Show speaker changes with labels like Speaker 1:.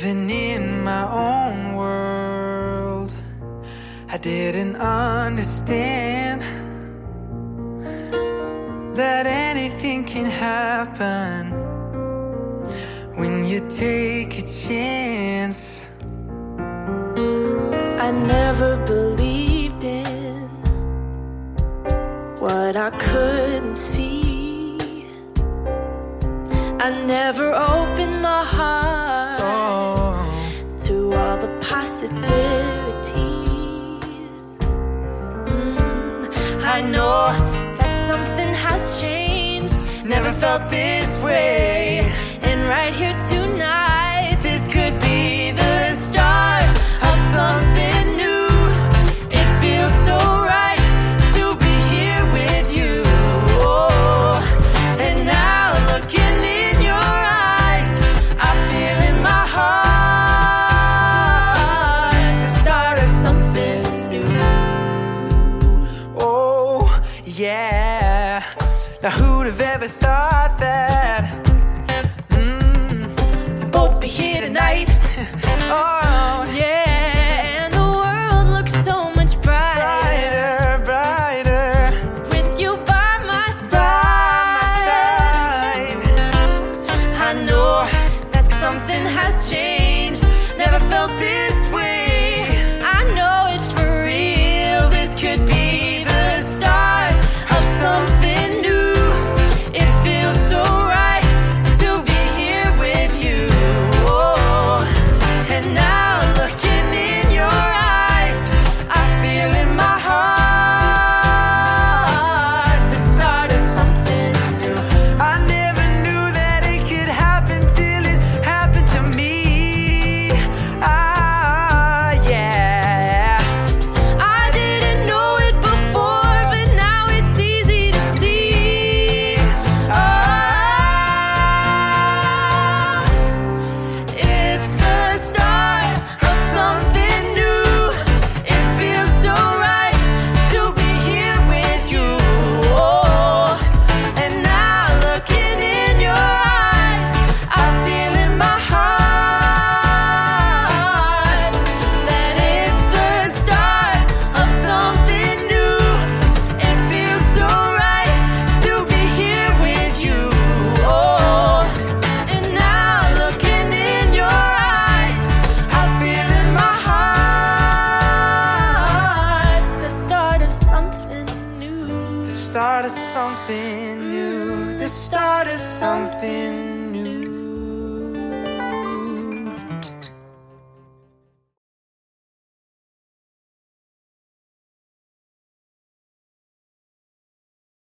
Speaker 1: Living in my own world, I didn't understand that anything can happen when you take a chance.
Speaker 2: I never believed in what I couldn't see. I never opened my heart possibilities. Mm, I know that something has changed.
Speaker 1: never felt this way. Yeah. Now, who'd have ever thought that? Mm, we'd both be here tonight. oh,
Speaker 2: yeah, and the world looks so much brighter
Speaker 1: brighter, brighter
Speaker 2: with you by my
Speaker 1: by my
Speaker 2: side.
Speaker 1: side.
Speaker 2: I know that something has changed. Never felt this
Speaker 1: something new. The start something